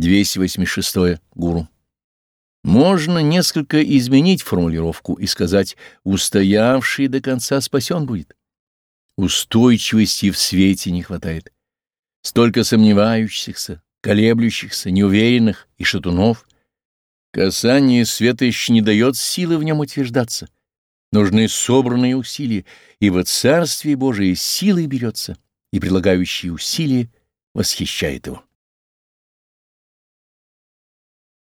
286. Гуру. Можно несколько изменить формулировку и сказать «устоявший до конца спасен будет». Устойчивости в свете не хватает. Столько сомневающихся, колеблющихся, неуверенных и шатунов. Касание света еще не дает силы в нем утверждаться. Нужны собранные усилия, ибо Царствие Божие силой берется, и прилагающие усилия восхищает его.